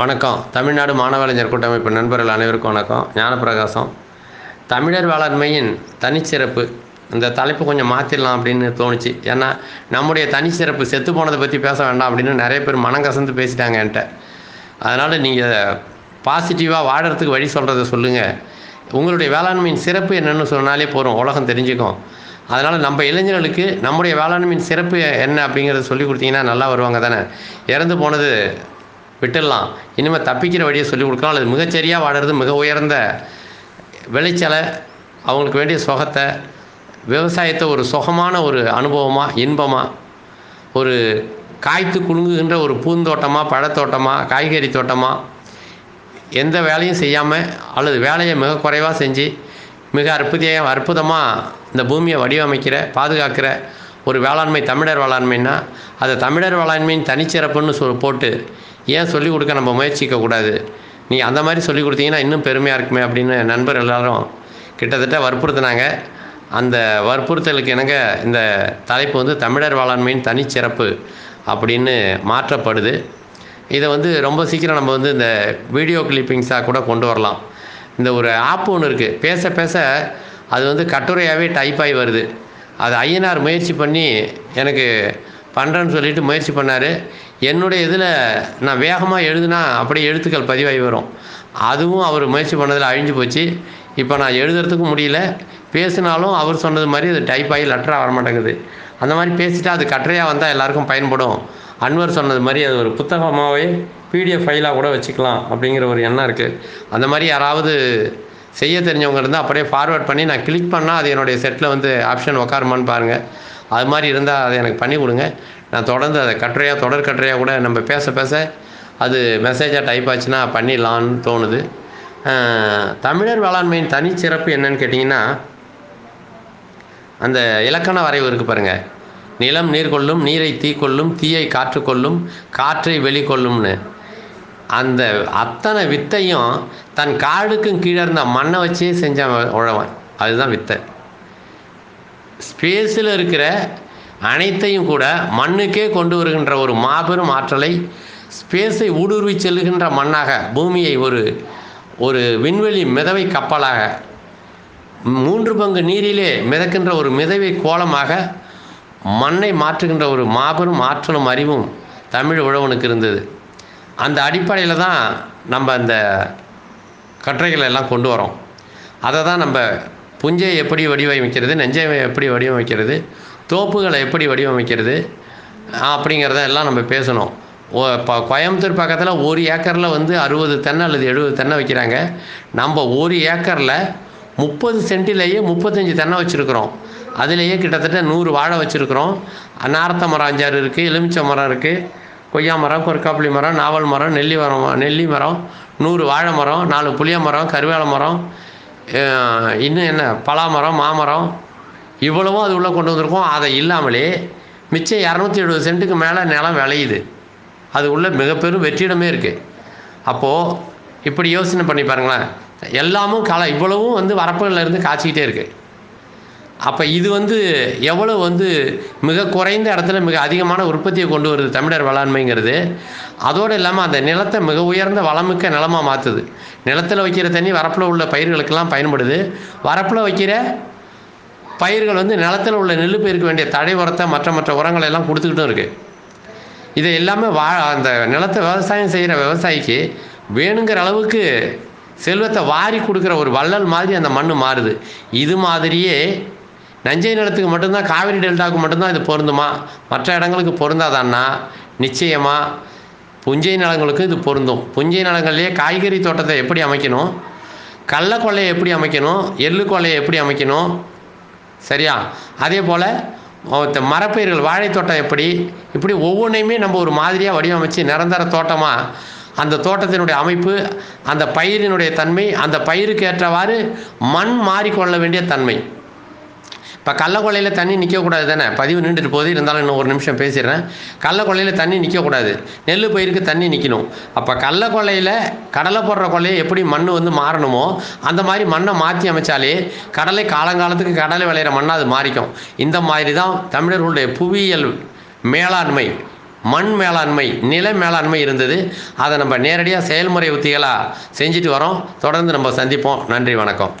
வணக்கம். தமிழ்நாடு மாணவலைஞர் கூட்டமைப்பு நண்பர்கள் அனைவருக்கும் வணக்கம். ஞானப்பிரகாசம். தமிழர் வேளாண்மையின் தனிச்சிறப்பு. இந்த தலைப்பு கொஞ்சம் மாற்றிடலாம் அப்படின்னு தோணுச்சு. ஏன்னா நம்முடைய தனிச்சிறப்பு செத்து போனதை பற்றி பேச வேண்டாம் அப்படின்னு நிறைய பேர் மனம் கசந்து பேசிட்டாங்க என்கிட்ட. அதனால் நீங்கள் பாசிட்டிவாக வாழறதுக்கு வழி சொல்கிறத சொல்லுங்கள் உங்களுடைய வேளாண்மையின் சிறப்பு என்னென்னு சொன்னாலே போதும். உலகம் தெரிஞ்சுக்கும். அதனால் நம்ம இளைஞர்களுக்கு நம்முடைய வேளாண்மையின் சிறப்பு என்ன அப்படிங்கிறத சொல்லி கொடுத்தீங்கன்னா நல்லா வருவாங்க தானே. இறந்து போனது விட்டுடலாம். இனிமேல் தப்பிக்கிற வழியை சொல்லி கொடுக்கலாம். அல்லது மிகச்சரியாக வாடுறது மிக உயர்ந்த விளைச்சலை அவங்களுக்கு வேண்டிய சுகத்தை விவசாயத்தை ஒரு சுகமான ஒரு அனுபவமாக இன்பமாக ஒரு காய்த்து குலுங்குகின்ற ஒரு பூந்தோட்டமாக பழத்தோட்டமாக காய்கறி தோட்டமாக எந்த வேலையும் செய்யாமல் அல்லது வேலையை மிக குறைவாக செஞ்சு மிக அற்புதியாக அற்புதமாக இந்த பூமியை வடிவமைக்கிற பாதுகாக்கிற ஒரு வேளாண்மை தமிழர் வேளாண்மைன்னா அதை தமிழர் வேளாண்மையின் தனிச்சிறப்புன்னு சொல் போட்டு ஏன் சொல்லிக் கொடுக்க நம்ம முயற்சிக்கக்கூடாது? நீ அந்த மாதிரி சொல்லிக் கொடுத்தீங்கன்னா இன்னும் பெருமையாக இருக்குமே அப்படின்னு நண்பர் எல்லாரும் கிட்டத்தட்ட வற்புறுத்தினாங்க. அந்த வற்புறுத்தலுக்கு எனக்கு இந்த தலைப்பு வந்து தமிழர் வேளாண்மையின் தனிச்சிறப்பு அப்படின்னு மாற்றப்படுது. இதை வந்து ரொம்ப சீக்கிரம் நம்ம வந்து இந்த வீடியோ கிளிப்பிங்ஸாக கூட கொண்டு வரலாம். இந்த ஒரு ஆப் ஒன்று இருக்குது பேச பேச அது வந்து கட்டுரையாகவே டைப் ஆகி வருது. அது ஐயனார் முயற்சி பண்ணி எனக்கு பண்ணுறேன்னு சொல்லிட்டு முயற்சி பண்ணார். என்னுடைய இதில் நான் வேகமாக எழுதுனா அப்படியே எழுத்துக்கள் பதிவாகி வரும். அதுவும் அவர் முயற்சி பண்ணதில் அழிஞ்சு போச்சு. இப்போ நான் எழுதுறதுக்கும் முடியல. பேசினாலும் அவர் சொன்னது மாதிரி அது டைப் ஆகி லெட்டராக வரமாட்டேங்குது அந்த மாதிரி பேசிட்டா அது கட்டுரையாக வந்தால் எல்லாருக்கும் பயன்படும். அன்வர் சொன்னது மாதிரி அது ஒரு புத்தகமாகவே பிடிஎஃப் ஃபைலாக கூட வச்சுக்கலாம் அப்படிங்கிற ஒரு எண்ணம் இருக்குது அந்த மாதிரி யாராவது செய்ய தெரிஞ்சவங்க இருந்தால் அப்படியே ஃபார்வேர்ட் பண்ணி நான் கிளிக் பண்ணால் அது என்னுடைய செட்டில் வந்து ஆப்ஷன் உக்காருமான்னு பாருங்கள் அது மாதிரி இருந்தால் அதை எனக்கு பண்ணி கொடுங்க. நான் தொடர்ந்து அதை கட்டுரையாக தொடர் கட்டுரையாக கூட நம்ம பேச பேச அது மெசேஜாக டைப் ஆச்சுன்னா பண்ணிடலான்னு தோணுது. தமிழர் வேளாண்மையின் தனிச்சிறப்பு என்னன்னு கேட்டிங்கன்னா அந்த இலக்கண வரைவு இருக்குது பாருங்கள் நிலம் நீர் கொள்ளும் நீரை தீ கொள்ளும் தீயை காற்று கொள்ளும் காற்றை வெளிக்கொள்ளும்னு. அந்த அத்தனை வித்தையும் தன் காடுக்கும் கீழே இருந்த மண்ணை வச்சே செஞ்சான் உழவன். அதுதான் வித்தை. ஸ்பேஸில் இருக்கிற அனைத்தையும் கூட மண்ணுக்கே கொண்டு வருகின்ற ஒரு மாபெரும் ஆற்றலை ஸ்பேஸை ஊடுருவி செல்லுகின்ற மண்ணாக பூமியை ஒரு ஒரு விண்வெளி மிதவை கப்பலாக மூன்று பங்கு நீரிலே மிதக்கின்ற ஒரு மிதவை கோலமாக மண்ணை மாற்றுகின்ற ஒரு மாபெரும் ஆற்றலும் அறிவும் தமிழ் உழவனுக்கு இருந்தது. அந்த அடிப்படையில் தான் நம்ம அந்த கட்டுரைகளை எல்லாம் கொண்டு வரோம். அதை தான் நம்ம புஞ்சை எப்படி வடிவமைக்கிறது நெஞ்சை எப்படி வடிவமைக்கிறது தோப்புகளை எப்படி வடிவமைக்கிறது அப்படிங்கிறத எல்லாம் நம்ம பேசணும். ஓ இப்போ கோயம்புத்தூர் பக்கத்தில் ஒரு ஏக்கரில் வந்து அறுபது தென்னை அல்லது எழுபது தென்னை வைக்கிறாங்க. நம்ம ஒரு ஏக்கரில் முப்பது சென்ட்டிலேயே முப்பத்தஞ்சு தென்னை வச்சுருக்குறோம். அதுலேயே கிட்டத்தட்ட நூறு வாழை வச்சுருக்குறோம். நார்த்த மரம் அஞ்சாறு இருக்குது எலுமிச்சை மரம் இருக்குது கொய்யா மரம் கொற்காப்புளி மரம் நாவல் மரம் நெல்லி மரம் நெல்லி மரம் நூறு வாழை மரம் நாலு புளிய மரம் கருவேல மரம் இன்னும் என்ன பலாமரம் மாமரம் இவ்வளவும் அது உள்ளே கொண்டு வந்திருக்கோம். அதை இல்லாமலே மிச்சம் இரநூத்தி எழுபது சென்ட்டுக்கு மேலே நிலம் விளையுது. அது உள்ள மிகப்பெரும் வெற்றிடமே இருக்குது அப்போது இப்படி யோசனை பண்ணி பாருங்களேன். எல்லாமும் களை இவ்வளவும் வந்து வரப்புகளில் இருந்து காய்ச்சிக்கிட்டே இருக்குது அப்போ இது வந்து எவ்வளோ வந்து மிக குறைந்த இடத்துல மிக அதிகமான உற்பத்தியை கொண்டு வருது தமிழர் வேளாண்மைங்கிறது. அதோடு இல்லாமல் அந்த நிலத்தை மிக உயர்ந்த வளமிக்க நிலமாக மாற்றுது நிலத்தில் வைக்கிற தண்ணி வரப்பில் உள்ள பயிர்களுக்கெல்லாம் பயன்படுது. வரப்பில் வைக்கிற பயிர்கள் வந்து நிலத்தில் உள்ள நெல் பயிருக்கு வேண்டிய தடை உரத்தை மற்ற மற்ற உரங்களை எல்லாம் கொடுத்துக்கிட்டும் இருக்குது இதை எல்லாமே வா அந்த நிலத்தை விவசாயம் செய்கிற விவசாயிக்கு வேணுங்கிற அளவுக்கு செல்வத்தை வாரி கொடுக்குற ஒரு வள்ளல் மாதிரி அந்த மண் மாறுது. இது மாதிரியே நஞ்சை நிலத்துக்கு மட்டும்தான் காவிரி டெல்டாவுக்கு மட்டும்தான் இது பொருந்துமா? மற்ற இடங்களுக்கு பொருந்தாதான்னா? நிச்சயமாக புஞ்சை நிலங்களுக்கு இது பொருந்தும். புஞ்சை நிலங்கள்லேயே காய்கறி தோட்டத்தை எப்படி அமைக்கணும்? கடல கொள்ளையை எப்படி அமைக்கணும்? எள்ளு கொள்ளையை எப்படி அமைக்கணும்? சரியா? அதே போல் மரப்பயிர்கள் வாழைத்தோட்டம் எப்படி? இப்படி ஒவ்வொன்றையுமே நம்ம ஒரு மாதிரியாக வடிவமைச்சு நிரந்தர தோட்டமாக அந்த தோட்டத்தினுடைய அமைப்பு அந்த பயிரினுடைய தன்மை அந்த பயிருக்கு ஏற்றவாறு மண் மாறிக்கொள்ள வேண்டிய தன்மை. இப்போ கள்ளக்கொள்ளையில் தண்ணி நிற்கக்கூடாது தானே? பதிவு நின்றுட்டு போது இருந்தாலும் இன்னும் ஒரு நிமிஷம் பேசிடுறேன். கள்ளக்கொள்ளையில் தண்ணி நிற்கக்கூடாது நெல் பயிருக்கு தண்ணி நிற்கணும் அப்போ கள்ளக்கொள்ளையில் கடலை போடுற கொள்ளையை எப்படி மண் வந்து மாறணுமோ அந்த மாதிரி மண்ணை மாற்றி அமைச்சாலே கடலை காலங்காலத்துக்கு கடலை விளையிற மண்ணாக அது மாறிக்கும். இந்த மாதிரி தான் தமிழர்களுடைய புவியியல் மேலாண்மை மண் மேலாண்மை நில மேலாண்மை இருந்தது. அதை நம்ம நேரடியாக செயல்முறை உத்திகளாக செஞ்சுட்டு வரோம். தொடர்ந்து நம்ம சந்திப்போம். நன்றி வணக்கம்.